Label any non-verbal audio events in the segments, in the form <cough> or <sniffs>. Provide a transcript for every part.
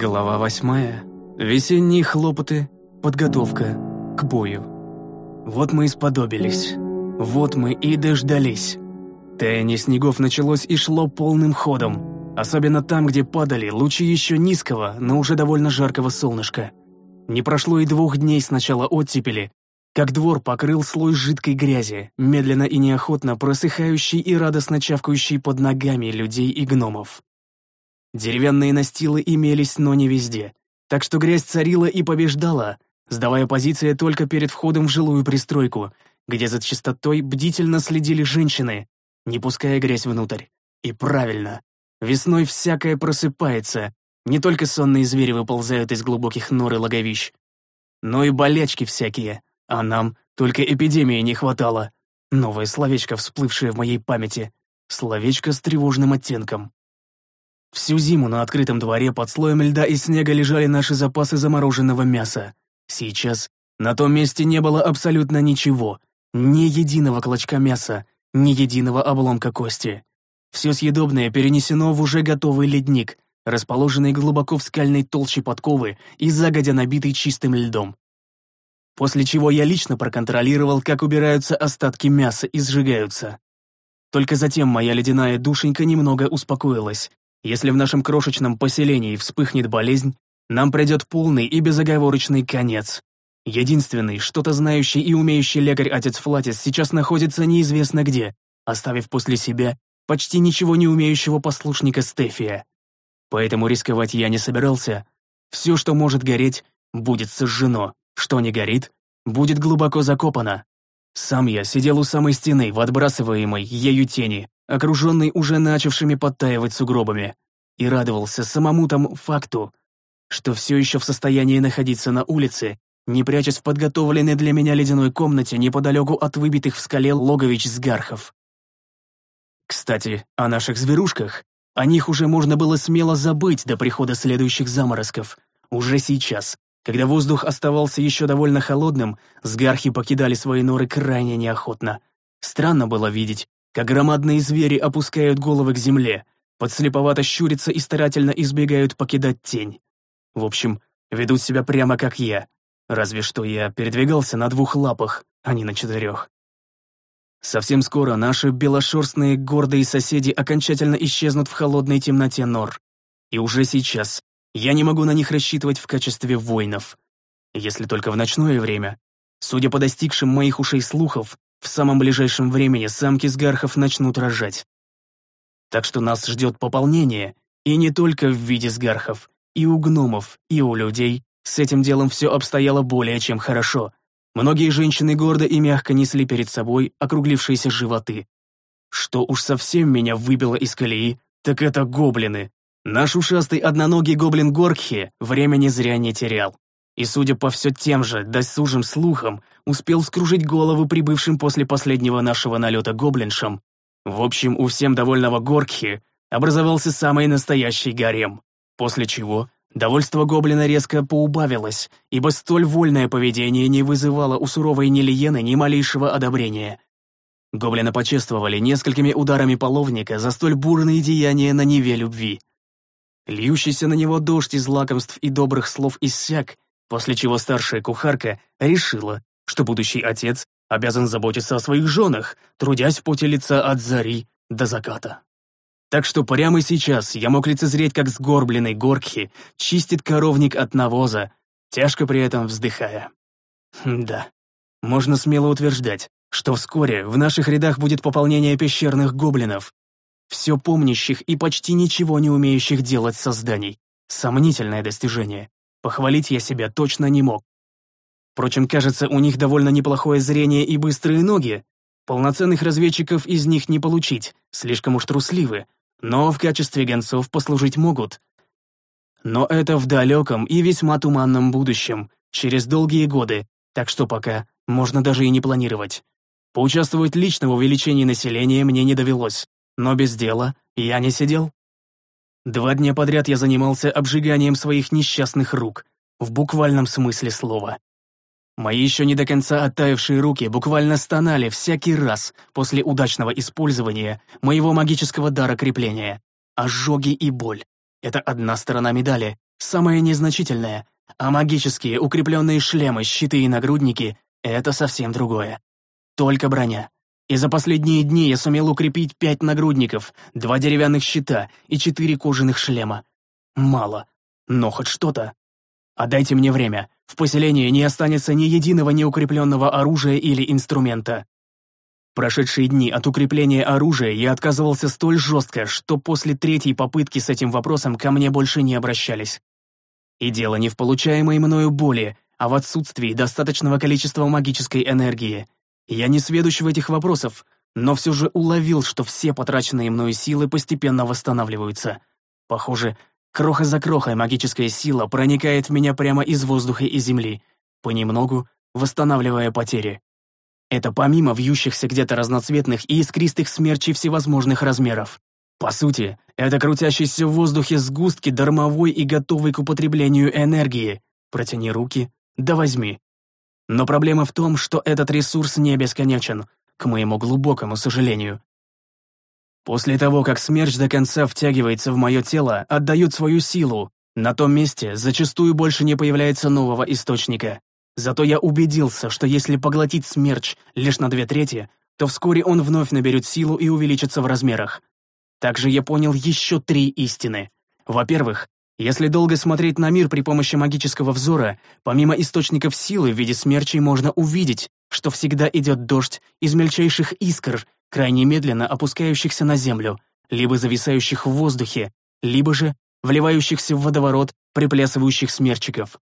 Глава восьмая. Весенние хлопоты. Подготовка к бою. Вот мы и сподобились. Вот мы и дождались. Таяние снегов началось и шло полным ходом. Особенно там, где падали лучи еще низкого, но уже довольно жаркого солнышка. Не прошло и двух дней с начала оттепели, как двор покрыл слой жидкой грязи, медленно и неохотно просыхающий и радостно чавкающий под ногами людей и гномов. Деревянные настилы имелись, но не везде, так что грязь царила и побеждала, сдавая позиции только перед входом в жилую пристройку, где за чистотой бдительно следили женщины, не пуская грязь внутрь. И правильно, весной всякое просыпается, не только сонные звери выползают из глубоких нор и логовищ, но и болячки всякие — а нам только эпидемии не хватало. Новое словечко, всплывшее в моей памяти. Словечко с тревожным оттенком. Всю зиму на открытом дворе под слоем льда и снега лежали наши запасы замороженного мяса. Сейчас на том месте не было абсолютно ничего. Ни единого клочка мяса, ни единого обломка кости. Все съедобное перенесено в уже готовый ледник, расположенный глубоко в скальной толще подковы и загодя набитый чистым льдом после чего я лично проконтролировал, как убираются остатки мяса и сжигаются. Только затем моя ледяная душенька немного успокоилась. Если в нашем крошечном поселении вспыхнет болезнь, нам придет полный и безоговорочный конец. Единственный, что-то знающий и умеющий лекарь-отец Флатис сейчас находится неизвестно где, оставив после себя почти ничего не умеющего послушника Стефия. Поэтому рисковать я не собирался. Все, что может гореть, будет сожжено. Что не горит, будет глубоко закопано. Сам я сидел у самой стены в отбрасываемой ею тени, окруженной уже начавшими подтаивать сугробами, и радовался самому тому факту, что все еще в состоянии находиться на улице, не прячась в подготовленной для меня ледяной комнате неподалеку от выбитых в скале логович сгархов. Кстати, о наших зверушках, о них уже можно было смело забыть до прихода следующих заморозков. Уже сейчас, когда воздух оставался еще довольно холодным, сгархи покидали свои норы крайне неохотно. Странно было видеть, как громадные звери опускают головы к земле, подслеповато щурятся и старательно избегают покидать тень. В общем, ведут себя прямо как я, разве что я передвигался на двух лапах, а не на четырех. Совсем скоро наши белошерстные гордые соседи окончательно исчезнут в холодной темноте нор. И уже сейчас я не могу на них рассчитывать в качестве воинов. Если только в ночное время. Судя по достигшим моих ушей слухов, в самом ближайшем времени самки сгархов начнут рожать. Так что нас ждет пополнение, и не только в виде сгархов, и у гномов, и у людей с этим делом все обстояло более чем хорошо. Многие женщины гордо и мягко несли перед собой округлившиеся животы. Что уж совсем меня выбило из колеи, так это гоблины. Наш ушастый одноногий гоблин Горкхи времени зря не терял. И, судя по все тем же досужим слухам, успел скружить голову прибывшим после последнего нашего налета гоблиншам. В общем, у всем довольного Горкхи образовался самый настоящий гарем. После чего довольство гоблина резко поубавилось, ибо столь вольное поведение не вызывало у суровой Нелиены ни малейшего одобрения. Гоблина почествовали несколькими ударами половника за столь бурные деяния на Неве любви. Льющийся на него дождь из лакомств и добрых слов иссяк, после чего старшая кухарка решила, что будущий отец обязан заботиться о своих женах, трудясь в поте лица от зари до заката. Так что прямо сейчас я мог лицезреть, как сгорбленный Горкхи чистит коровник от навоза, тяжко при этом вздыхая. Хм, да, можно смело утверждать, что вскоре в наших рядах будет пополнение пещерных гоблинов, все помнящих и почти ничего не умеющих делать созданий. Сомнительное достижение. Похвалить я себя точно не мог. Впрочем, кажется, у них довольно неплохое зрение и быстрые ноги. Полноценных разведчиков из них не получить, слишком уж трусливы, но в качестве гонцов послужить могут. Но это в далеком и весьма туманном будущем, через долгие годы, так что пока можно даже и не планировать. Поучаствовать лично в увеличении населения мне не довелось но без дела я не сидел. Два дня подряд я занимался обжиганием своих несчастных рук, в буквальном смысле слова. Мои еще не до конца оттаившие руки буквально стонали всякий раз после удачного использования моего магического дара крепления. Ожоги и боль — это одна сторона медали, самое незначительное, а магические укрепленные шлемы, щиты и нагрудники — это совсем другое. Только броня. И за последние дни я сумел укрепить пять нагрудников, два деревянных щита и четыре кожаных шлема. Мало, но хоть что-то. А дайте мне время, в поселении не останется ни единого неукрепленного оружия или инструмента. Прошедшие дни от укрепления оружия я отказывался столь жестко, что после третьей попытки с этим вопросом ко мне больше не обращались. И дело не в получаемой мною боли, а в отсутствии достаточного количества магической энергии. Я не сведущ в этих вопросах, но все же уловил, что все потраченные мною силы постепенно восстанавливаются. Похоже, кроха за крохой магическая сила проникает в меня прямо из воздуха и земли, понемногу восстанавливая потери. Это помимо вьющихся где-то разноцветных и искристых смерчей всевозможных размеров. По сути, это крутящиеся в воздухе сгустки дармовой и готовой к употреблению энергии. Протяни руки, да возьми. Но проблема в том, что этот ресурс не бесконечен, к моему глубокому сожалению. После того, как смерч до конца втягивается в мое тело, отдает свою силу, на том месте зачастую больше не появляется нового источника. Зато я убедился, что если поглотить смерч лишь на две трети, то вскоре он вновь наберет силу и увеличится в размерах. Также я понял еще три истины. Во-первых, если долго смотреть на мир при помощи магического взора, помимо источников силы в виде смерчей можно увидеть, что всегда идет дождь из мельчайших искр, крайне медленно опускающихся на землю, либо зависающих в воздухе, либо же вливающихся в водоворот приплясывающих смерчиков.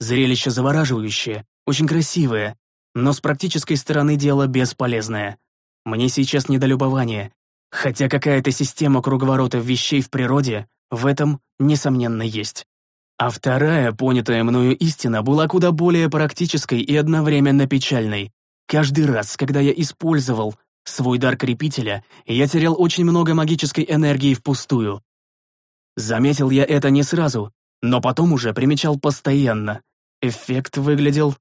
Зрелище завораживающее, очень красивое, но с практической стороны дела бесполезное. Мне сейчас не до любования, хотя какая-то система круговорота вещей в природе в этом, несомненно, есть. А вторая, понятая мною истина, была куда более практической и одновременно печальной. Каждый раз, когда я использовал свой дар крепителя, я терял очень много магической энергии впустую. Заметил я это не сразу, но потом уже примечал постоянно. Эффект выглядел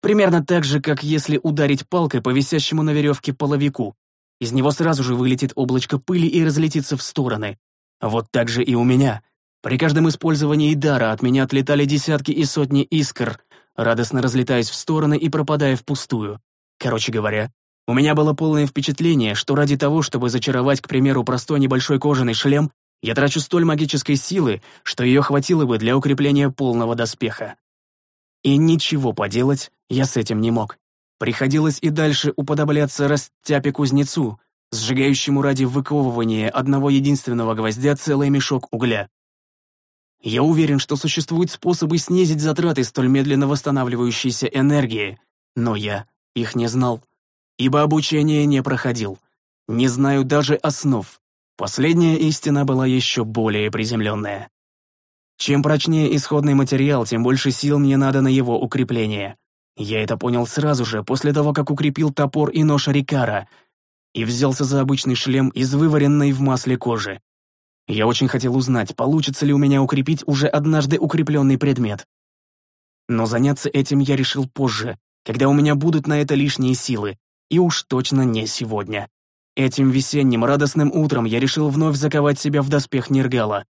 примерно так же, как если ударить палкой по висящему на веревке половику. Из него сразу же вылетит облачко пыли и разлетится в стороны. Вот так же и у меня. При каждом использовании дара от меня отлетали десятки и сотни искр, радостно разлетаясь в стороны и пропадая впустую. Короче говоря, у меня было полное впечатление, что ради того, чтобы зачаровать, к примеру, простой небольшой кожаный шлем, я трачу столь магической силы, что ее хватило бы для укрепления полного доспеха. И ничего поделать я с этим не мог. Приходилось и дальше уподобляться растяпе-кузнецу, сжигающему ради выковывания одного единственного гвоздя целый мешок угля. Я уверен, что существуют способы снизить затраты столь медленно восстанавливающейся энергии, но я их не знал, ибо обучение не проходил. Не знаю даже основ. Последняя истина была еще более приземленная. Чем прочнее исходный материал, тем больше сил мне надо на его укрепление. Я это понял сразу же, после того, как укрепил топор и нож Рикара, и взялся за обычный шлем из вываренной в масле кожи. Я очень хотел узнать, получится ли у меня укрепить уже однажды укрепленный предмет. Но заняться этим я решил позже, когда у меня будут на это лишние силы, и уж точно не сегодня. Этим весенним радостным утром я решил вновь заковать себя в доспех Нергала.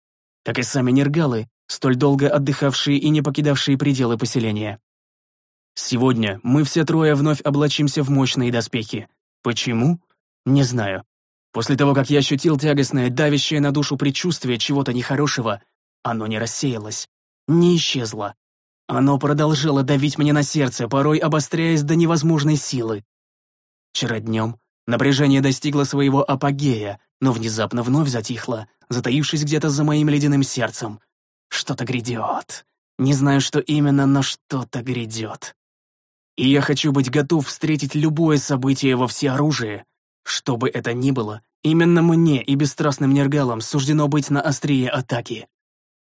Как и сами Нергалы, столь долго отдыхавшие и не покидавшие пределы поселения. Сегодня мы все трое вновь облачимся в мощные доспехи. Почему? Не знаю. После того, как я ощутил тягостное, давящее на душу предчувствие чего-то нехорошего, оно не рассеялось, не исчезло. Оно продолжало давить мне на сердце, порой обостряясь до невозможной силы. Вчера днем напряжение достигло своего апогея, но внезапно вновь затихло, затаившись где-то за моим ледяным сердцем. Что-то грядет. Не знаю, что именно, но что-то грядет. И я хочу быть готов встретить любое событие во всеоружии. Что бы это ни было, именно мне и бесстрастным нергалам суждено быть на острие атаки.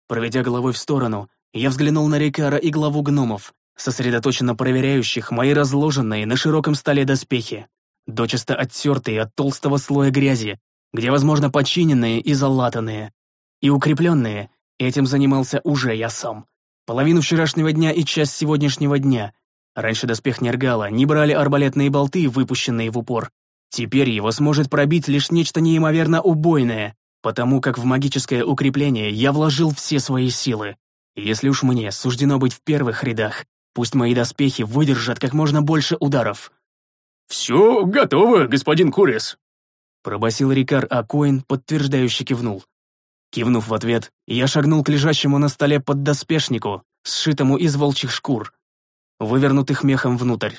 Проведя головой в сторону, я взглянул на Рикара и главу гномов, сосредоточенно проверяющих мои разложенные на широком столе доспехи, дочисто оттертые от толстого слоя грязи, где, возможно, починенные и залатанные. И укрепленные, этим занимался уже я сам. Половину вчерашнего дня и часть сегодняшнего дня. Раньше доспех Нергала не брали арбалетные болты, выпущенные в упор. Теперь его сможет пробить лишь нечто неимоверно убойное, потому как в магическое укрепление я вложил все свои силы. Если уж мне суждено быть в первых рядах, пусть мои доспехи выдержат как можно больше ударов. «Все готово, господин Курис», — пробасил Рикар Акоин, подтверждающе кивнул. Кивнув в ответ, я шагнул к лежащему на столе поддоспешнику, сшитому из волчьих шкур, вывернутых мехом внутрь.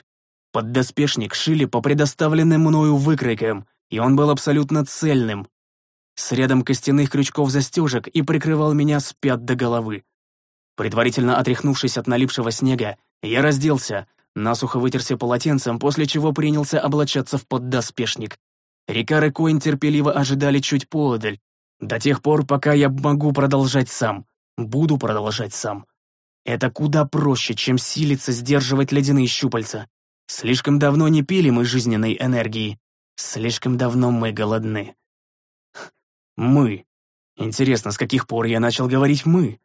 Поддоспешник шили по предоставленным мною выкройкам, и он был абсолютно цельным, с рядом костяных крючков-застежек и прикрывал меня с пят до головы. Предварительно отряхнувшись от налипшего снега, я разделся, насухо вытерся полотенцем, после чего принялся облачаться в поддоспешник. Рикар и Коин терпеливо ожидали чуть поодаль, до тех пор, пока я могу продолжать сам. Буду продолжать сам. Это куда проще, чем силиться сдерживать ледяные щупальца. Слишком давно не пили мы жизненной энергии. Слишком давно мы голодны. Мы. Интересно, с каких пор я начал говорить «мы»?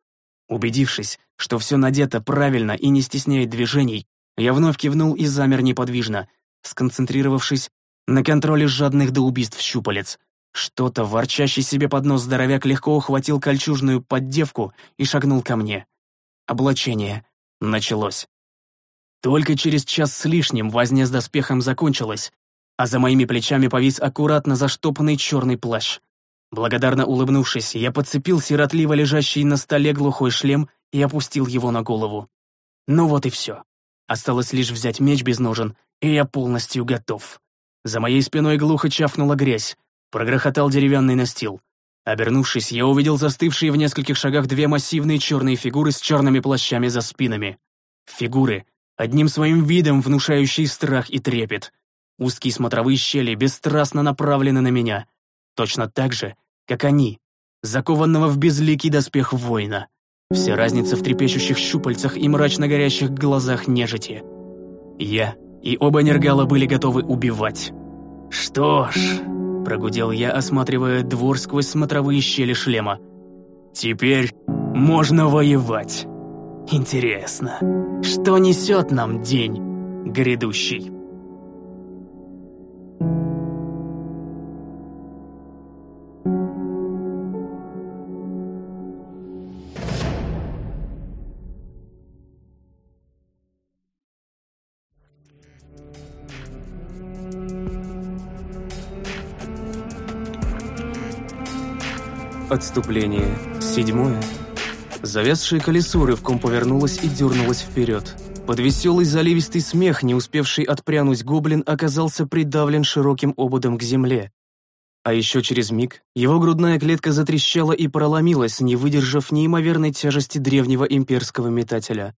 Убедившись, что все надето правильно и не стесняет движений, я вновь кивнул и замер неподвижно, сконцентрировавшись на контроле жадных до убийств щупалец. Что-то, ворчащий себе под нос здоровяк, легко ухватил кольчужную поддевку и шагнул ко мне. Облачение началось. Только через час с лишним возня с доспехом закончилась, а за моими плечами повис аккуратно заштопанный черный плащ. Благодарно улыбнувшись, я подцепил сиротливо лежащий на столе глухой шлем и опустил его на голову. Ну вот и все. Осталось лишь взять меч без ножен, и я полностью готов. За моей спиной глухо чавкнула грязь, прогрохотал деревянный настил. Обернувшись, я увидел застывшие в нескольких шагах две массивные черные фигуры с черными плащами за спинами. Фигуры, одним своим видом внушающие страх и трепет. Узкие смотровые щели бесстрастно направлены на меня. Точно так же, как они, закованного в безликий доспех воина. Вся разница в трепещущих щупальцах и мрачно горящих глазах нежити. Я и оба нергала были готовы убивать. «Что ж», — прогудел я, осматривая двор сквозь смотровые щели шлема, «теперь можно воевать. Интересно, что несет нам день грядущий?» Отступление. Седьмое. Завязшее колесо рывком повернулось и дернулось вперед. Под веселый заливистый смех, не успевший отпрянуть гоблин, оказался придавлен широким ободом к земле. А еще через миг его грудная клетка затрещала и проломилась, не выдержав неимоверной тяжести древнего имперского метателя.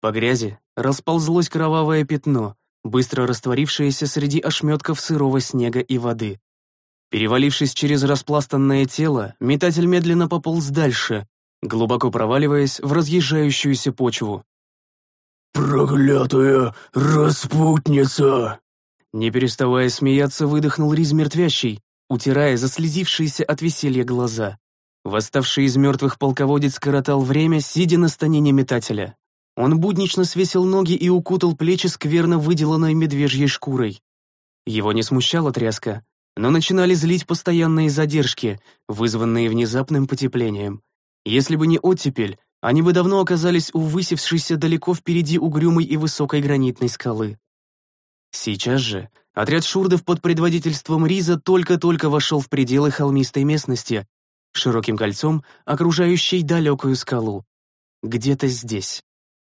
По грязи расползлось кровавое пятно, быстро растворившееся среди ошметков сырого снега и воды. Перевалившись через распластанное тело, метатель медленно пополз дальше, глубоко проваливаясь в разъезжающуюся почву. «Проклятая распутница!» Не переставая смеяться, выдохнул Риз мертвящий, утирая заслезившиеся от веселья глаза. Восставший из мертвых полководец коротал время, сидя на станине метателя. Он буднично свесил ноги и укутал плечи скверно выделанной медвежьей шкурой. Его не смущала тряска, но начинали злить постоянные задержки, вызванные внезапным потеплением. Если бы не оттепель, они бы давно оказались у высевшейся далеко впереди угрюмой и высокой гранитной скалы. Сейчас же отряд шурдов под предводительством Риза только-только вошел в пределы холмистой местности, широким кольцом, окружающей далекую скалу. Где-то здесь.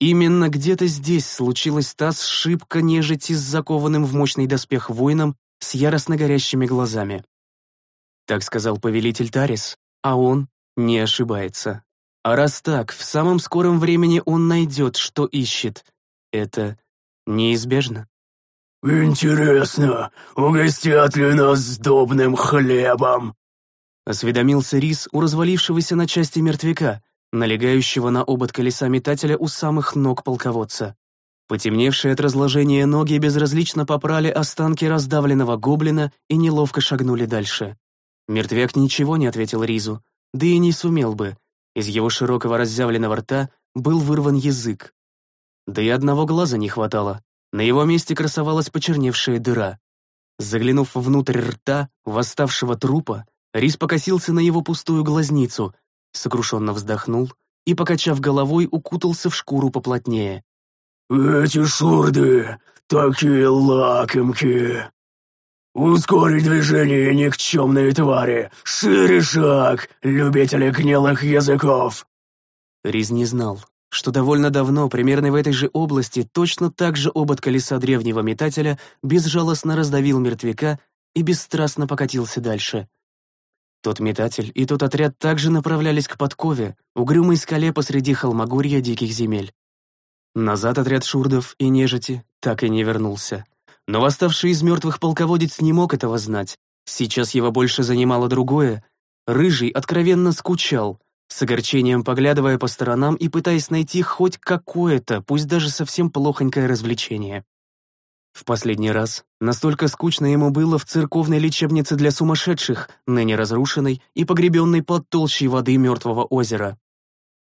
Именно где-то здесь случилась та сшибка нежити с закованным в мощный доспех воином с яростно горящими глазами. Так сказал повелитель Тарис, а он не ошибается. А раз так, в самом скором времени он найдет, что ищет. Это неизбежно. «Интересно, угостят ли нас сдобным хлебом?» Осведомился Рис у развалившегося на части мертвяка, налегающего на обод колеса метателя у самых ног полководца. Потемневшие от разложения ноги безразлично попрали останки раздавленного гоблина и неловко шагнули дальше. Мертвяк ничего не ответил Ризу, да и не сумел бы. Из его широкого разъявленного рта был вырван язык. Да и одного глаза не хватало. На его месте красовалась почерневшая дыра. Заглянув внутрь рта восставшего трупа, Рис покосился на его пустую глазницу, сокрушенно вздохнул и, покачав головой, укутался в шкуру поплотнее. «Эти шурды такие лакомки! Ускорить движение, никчемные твари! Шире шаг, любители гнилых языков!» Риз не знал, что довольно давно, примерно в этой же области, точно так же обод колеса древнего метателя безжалостно раздавил мертвяка и бесстрастно покатился дальше. Тот метатель и тот отряд также направлялись к подкове, угрюмой скале посреди холмогорья диких земель. Назад отряд шурдов и нежити так и не вернулся. Но восставший из мертвых полководец не мог этого знать. Сейчас его больше занимало другое. Рыжий откровенно скучал, с огорчением поглядывая по сторонам и пытаясь найти хоть какое-то, пусть даже совсем плохонькое развлечение. В последний раз настолько скучно ему было в церковной лечебнице для сумасшедших, ныне разрушенной и погребенной под толщей воды мертвого озера.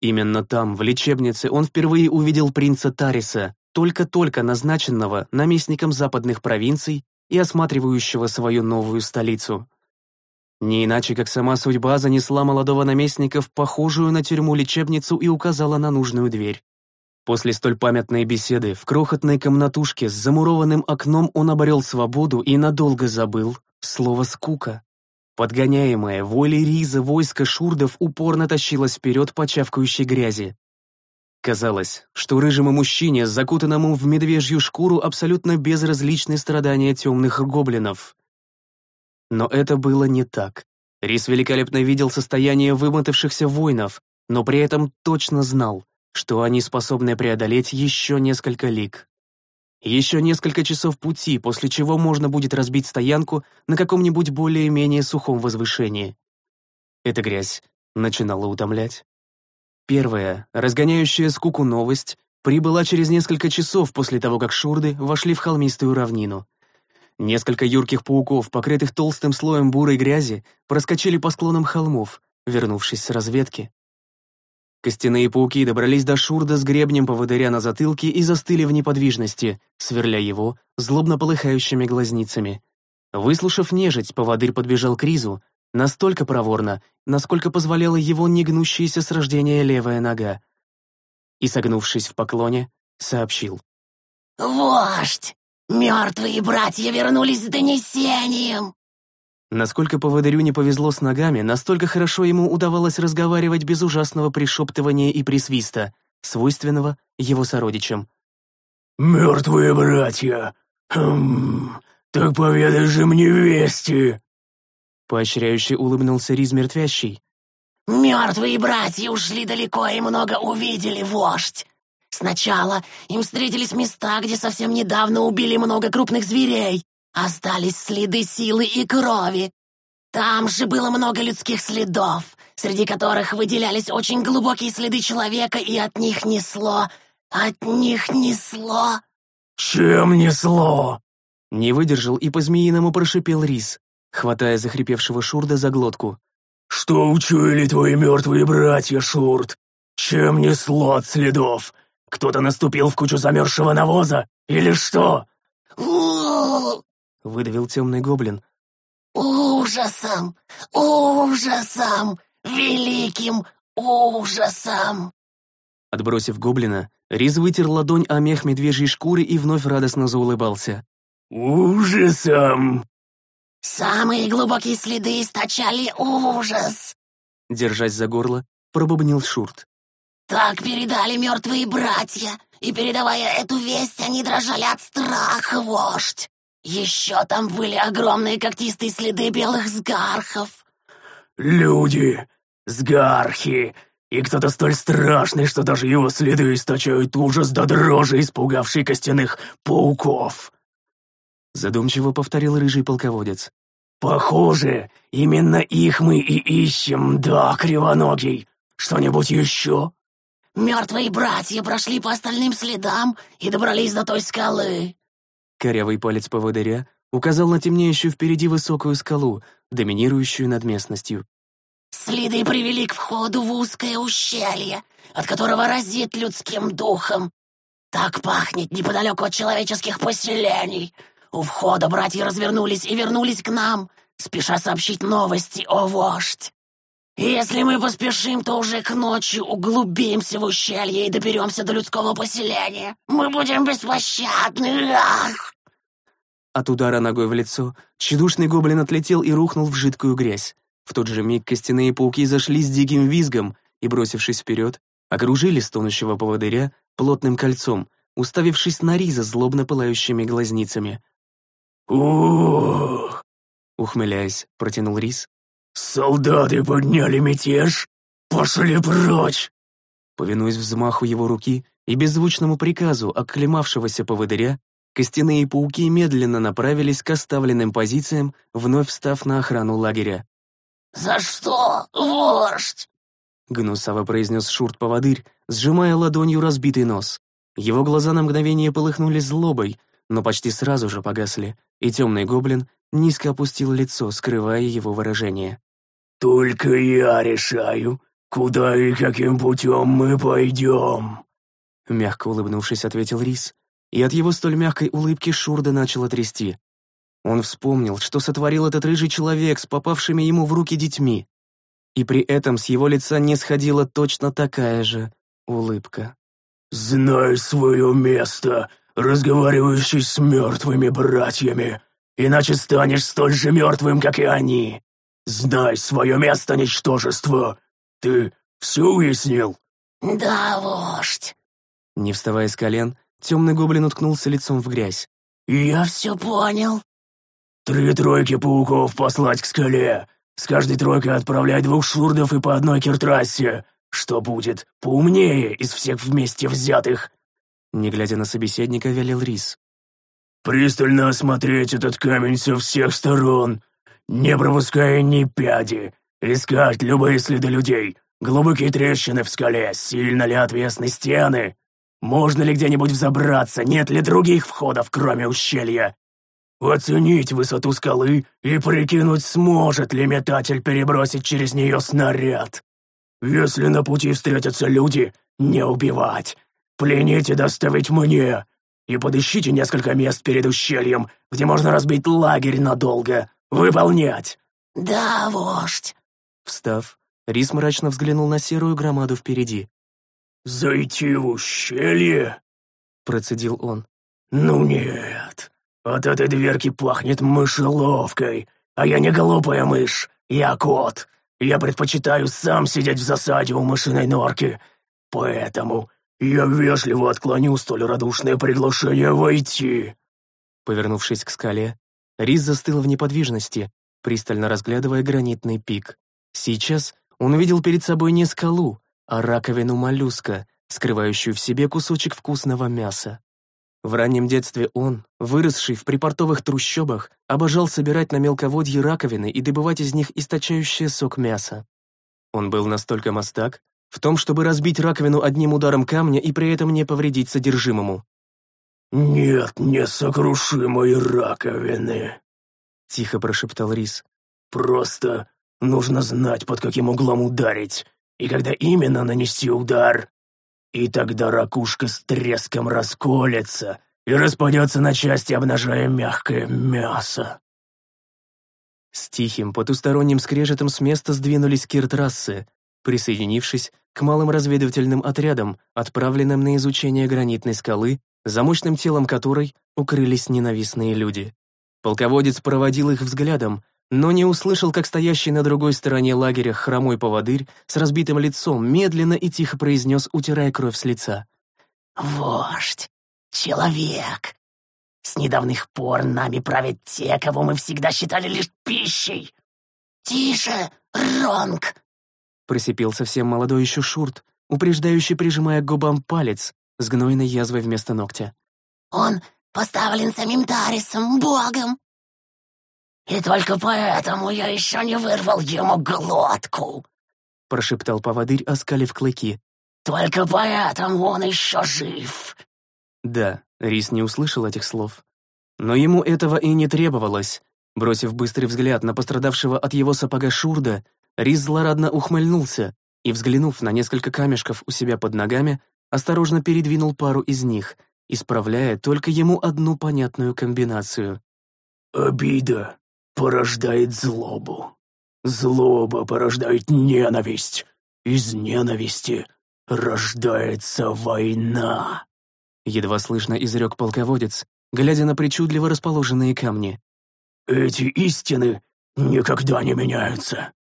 Именно там, в лечебнице, он впервые увидел принца Тариса, только-только назначенного наместником западных провинций и осматривающего свою новую столицу. Не иначе, как сама судьба занесла молодого наместника в похожую на тюрьму-лечебницу и указала на нужную дверь. После столь памятной беседы в крохотной комнатушке с замурованным окном он обрел свободу и надолго забыл слово «скука». Подгоняемое волей Риза войско шурдов упорно тащилось вперед по чавкающей грязи. Казалось, что рыжему мужчине, закутанному в медвежью шкуру, абсолютно безразличны страдания темных гоблинов. Но это было не так. Рис великолепно видел состояние вымотавшихся воинов, но при этом точно знал, что они способны преодолеть еще несколько лиг. Еще несколько часов пути, после чего можно будет разбить стоянку на каком-нибудь более-менее сухом возвышении. Эта грязь начинала утомлять. Первая, разгоняющая скуку новость, прибыла через несколько часов после того, как шурды вошли в холмистую равнину. Несколько юрких пауков, покрытых толстым слоем бурой грязи, проскочили по склонам холмов, вернувшись с разведки. Костяные пауки добрались до Шурда с гребнем поводыря на затылке и застыли в неподвижности, сверля его злобно полыхающими глазницами. Выслушав нежить, поводырь подбежал к Ризу, настолько проворно, насколько позволяла его негнущаяся с рождения левая нога. И, согнувшись в поклоне, сообщил. «Вождь! Мертвые братья вернулись с донесением!» Насколько поводырю не повезло с ногами, настолько хорошо ему удавалось разговаривать без ужасного пришептывания и присвиста, свойственного его сородичам. «Мертвые братья! Хм, так поведай же мне вести!» Поощряюще улыбнулся Риз мертвящий. «Мертвые братья ушли далеко и много увидели, вождь. Сначала им встретились места, где совсем недавно убили много крупных зверей. Остались следы силы и крови. Там же было много людских следов, среди которых выделялись очень глубокие следы человека, и от них несло... От них несло... «Чем несло?» Не выдержал и по-змеиному прошипел Рис, хватая захрипевшего Шурда за глотку. «Что учуяли твои мертвые братья, Шурд? Чем несло от следов? Кто-то наступил в кучу замерзшего навоза? Или что?» <sniffs> выдавил темный гоблин. «Ужасом! Ужасом! Великим ужасом!» Отбросив гоблина, Риз вытер ладонь о мех медвежьей шкуры и вновь радостно заулыбался. «Ужасом!» «Самые глубокие следы источали ужас!» Держась за горло, пробубнил Шурт. «Так передали мертвые братья, и, передавая эту весть, они дрожали от страха, вождь! Еще там были огромные когтистые следы белых сгархов!» «Люди! Сгархи! И кто-то столь страшный, что даже его следы источают ужас до дрожи, испугавший костяных пауков!» Задумчиво повторил рыжий полководец. «Похоже, именно их мы и ищем, да, Кривоногий. Что-нибудь еще?» «Мертвые братья прошли по остальным следам и добрались до той скалы». Корявый палец поводыря указал на темнеющую впереди высокую скалу, доминирующую над местностью. «Следы привели к входу в узкое ущелье, от которого разит людским духом. Так пахнет неподалеку от человеческих поселений. У входа братья развернулись и вернулись к нам. спеша сообщить новости, о вождь. Если мы поспешим, то уже к ночи углубимся в ущелье и доберемся до людского поселения. Мы будем беспощадны. Ах! От удара ногой в лицо тщедушный гоблин отлетел и рухнул в жидкую грязь. В тот же миг костяные пауки зашли с диким визгом и, бросившись вперед, окружили стонущего поводыря плотным кольцом, уставившись на Риза злобно пылающими глазницами. «Ух!» — ухмыляясь, протянул Риз. «Солдаты подняли мятеж? Пошли прочь!» Повинуясь взмаху его руки и беззвучному приказу оклемавшегося поводыря, костяные пауки медленно направились к оставленным позициям, вновь встав на охрану лагеря. «За что, вождь?» Гнусаво произнес Шурт-поводырь, сжимая ладонью разбитый нос. Его глаза на мгновение полыхнули злобой, но почти сразу же погасли, и темный гоблин низко опустил лицо, скрывая его выражение. «Только я решаю, куда и каким путем мы пойдем», мягко улыбнувшись, ответил Рис, и от его столь мягкой улыбки Шурда начала трясти. Он вспомнил, что сотворил этот рыжий человек с попавшими ему в руки детьми, и при этом с его лица не сходила точно такая же улыбка. «Знай свое место, разговаривающий с мертвыми братьями, иначе станешь столь же мертвым, как и они. Знай свое место, ничтожество. Ты все уяснил?» «Да, вождь». Не вставая с колен, темный гоблин уткнулся лицом в грязь. «Я все понял». «Три тройки пауков послать к скале. С каждой тройкой отправлять двух шурдов и по одной киртрассе. Что будет поумнее из всех вместе взятых?» Не глядя на собеседника, велел Рис. «Пристально осмотреть этот камень со всех сторон, не пропуская ни пяди, искать любые следы людей, глубокие трещины в скале, сильно ли отвесны стены, можно ли где-нибудь взобраться, нет ли других входов, кроме ущелья, оценить высоту скалы и прикинуть, сможет ли метатель перебросить через нее снаряд. Если на пути встретятся люди, не убивать, пленить и доставить мне, и подыщите несколько мест перед ущельем, где можно разбить лагерь надолго. Выполнять!» «Да, вождь!» Встав, Рис мрачно взглянул на серую громаду впереди. «Зайти в ущелье?» Процедил он. «Ну нет, от этой дверки пахнет мышеловкой, а я не глупая мышь, я кот. Я предпочитаю сам сидеть в засаде у мышиной норки, поэтому я вежливо отклоню столь радушное приглашение войти». Повернувшись к скале, Рис застыл в неподвижности, пристально разглядывая гранитный пик. Сейчас он увидел перед собой не скалу, а раковину моллюска, скрывающую в себе кусочек вкусного мяса. В раннем детстве он, выросший в припортовых трущобах, обожал собирать на мелководье раковины и добывать из них источающее сок мяса. Он был настолько мастак в том, чтобы разбить раковину одним ударом камня и при этом не повредить содержимому. «Нет несокрушимой раковины», — тихо прошептал Рис. «Просто нужно знать, под каким углом ударить, и когда именно нанести удар. И тогда ракушка с треском расколется и распадется на части, обнажая мягкое мясо». С тихим, потусторонним скрежетом с места сдвинулись киртрассы, присоединившись к малым разведывательным отрядам, отправленным на изучение гранитной скалы, за мощным телом которой укрылись ненавистные люди. Полководец проводил их взглядом, но не услышал, как стоящий на другой стороне лагеря хромой поводырь с разбитым лицом медленно и тихо произнес, утирая кровь с лица. «Вождь, человек, с недавних пор нами правят те, кого мы всегда считали лишь пищей. Тише, Ронг!» Просипел совсем молодой еще Шурт, упреждающий прижимая к губам палец с гнойной язвой вместо ногтя. «Он поставлен самим Тарисом, богом. И только поэтому я еще не вырвал ему глотку», — прошептал поводырь, оскалив клыки. «Только поэтому он еще жив». Да, Рис не услышал этих слов. Но ему этого и не требовалось. Бросив быстрый взгляд на пострадавшего от его сапога Шурда, Рис злорадно ухмыльнулся и, взглянув на несколько камешков у себя под ногами, осторожно передвинул пару из них, исправляя только ему одну понятную комбинацию. «Обида», порождает злобу. Злоба порождает ненависть. Из ненависти рождается война. Едва слышно изрек полководец, глядя на причудливо расположенные камни. Эти истины никогда не меняются.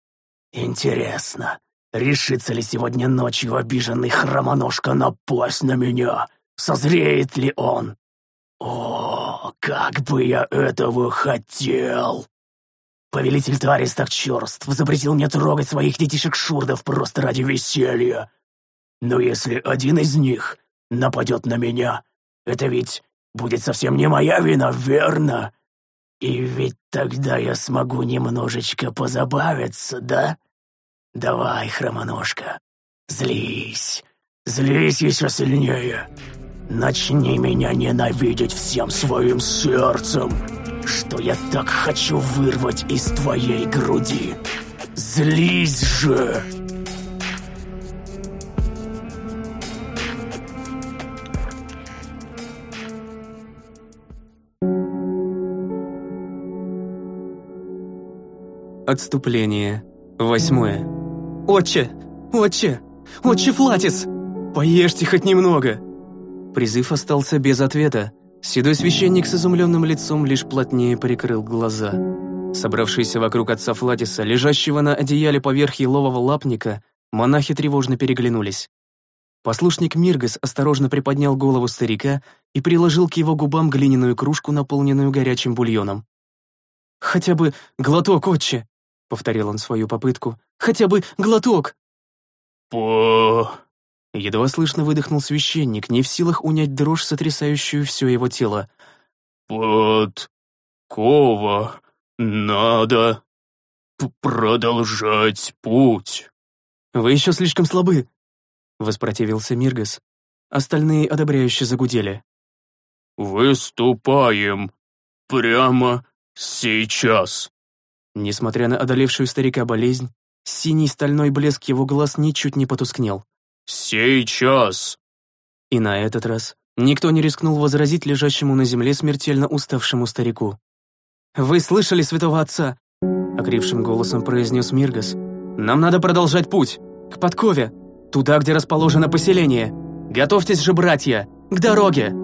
Интересно, решится ли сегодня ночью обиженный хромоножка напасть на меня? Созреет ли он? О, как бы я этого хотел! Повелитель Тварис так черств, запретил мне трогать своих детишек-шурдов просто ради веселья. Но если один из них нападет на меня, это ведь будет совсем не моя вина, верно? И ведь тогда я смогу немножечко позабавиться, да? Давай, хромоножка, злись, злись еще сильнее. Начни меня ненавидеть всем своим сердцем, что я так хочу вырвать из твоей груди. Злись же!» Отступление. Восьмое. «Отче! Отче! Отче Флатис! Поешьте хоть немного!» Призыв остался без ответа. Седой священник с изумленным лицом лишь плотнее прикрыл глаза. Собравшиеся вокруг отца Флатиса, лежащего на одеяле поверх елового лапника, монахи тревожно переглянулись. Послушник Миргас осторожно приподнял голову старика и приложил к его губам глиняную кружку, наполненную горячим бульоном. «Хотя бы глоток, отче!» — повторил он свою попытку. «Хотя бы глоток!» «По...» Едва слышно выдохнул священник, не в силах унять дрожь, сотрясающую все его тело. «Под... Кова... Надо... продолжать путь». «Вы еще слишком слабы», — воспротивился Миргас. Остальные одобряюще загудели. «Выступаем прямо сейчас». Несмотря на одолевшую старика болезнь, синий стальной блеск его глаз ничуть не потускнел. «Сейчас!» И на этот раз никто не рискнул возразить лежащему на земле смертельно уставшему старику. «Вы слышали святого отца?» — окрившим голосом произнес Миргас. «Нам надо продолжать путь! К подкове! Туда, где расположено поселение! Готовьтесь же, братья! К дороге!»